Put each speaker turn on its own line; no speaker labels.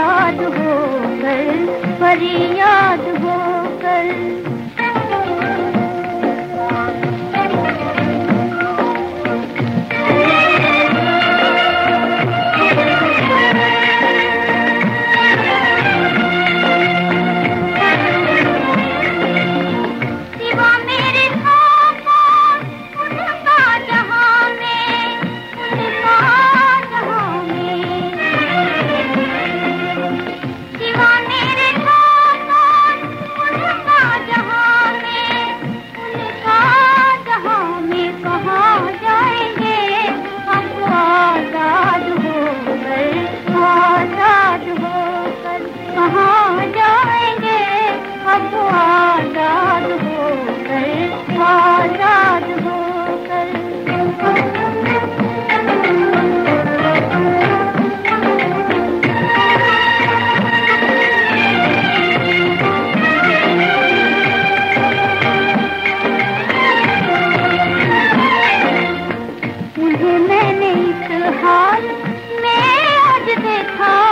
आज़ाद परी फरियाद होकर बर्बाद